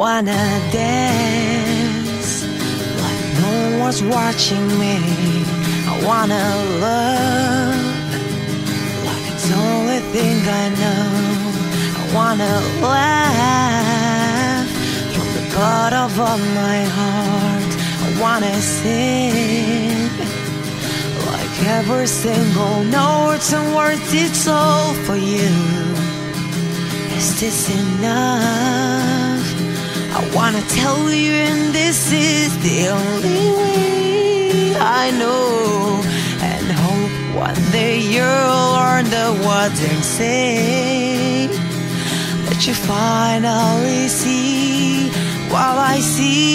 wanna dance like no one's watching me. I wanna love like it's the only thing I know. I wanna laugh from the bottom of my heart. I wanna sing like every single note and word. It's all for you. Is this enough? Wanna tell you, and this is the only way I know. And hope one day you'll learn the and say that you finally see while I see